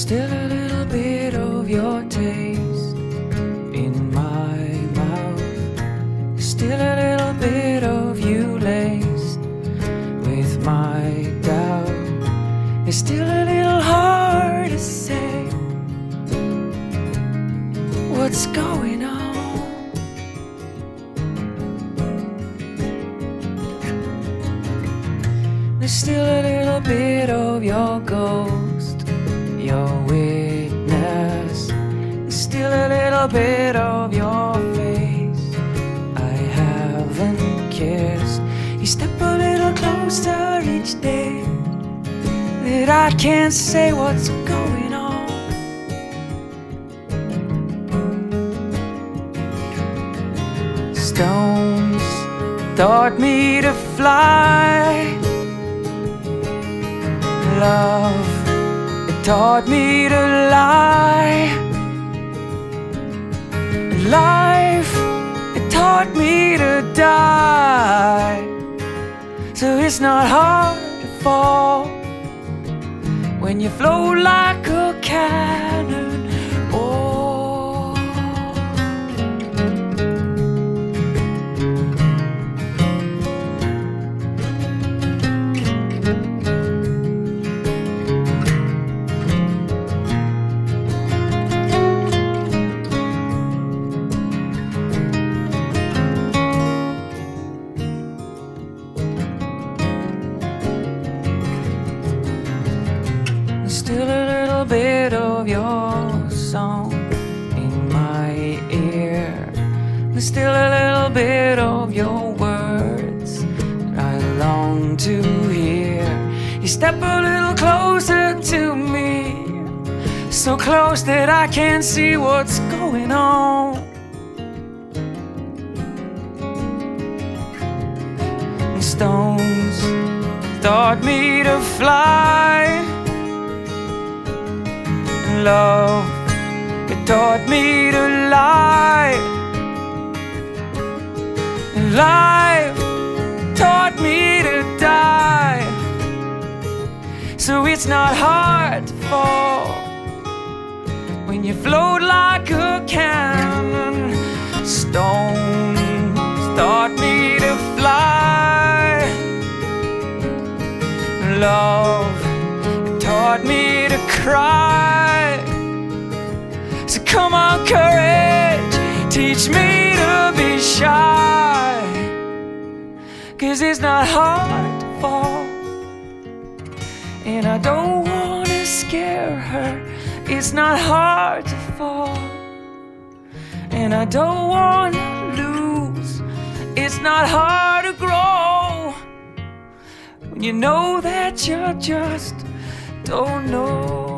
still a little bit of your taste in my mouth. Still a little bit of you laced with my doubt. It's still a little hard to say what's going on. There's still a little bit of your ghost, your witness. There's still a little bit of your face I haven't kissed. You step a little closer each day that I can't say what's going on. Stones taught me to fly love. Taught me to lie. Life, it taught me to die. So it's not hard to fall when you float like a cannon. Little bit of your song in my ear. There's still a little bit of your words I long to hear. You step a little closer to me, so close that I can't see what's going on. Stones taught me to fly love. It taught me to lie. Life taught me to die. So it's not hard to fall when you float like a cannon. Stones taught me to fly. Love taught me to cry. Teach me to be shy. Cause it's not hard to fall. And I don't wanna scare her. It's not hard to fall. And I don't wanna lose. It's not hard to grow. When you know that you just don't know.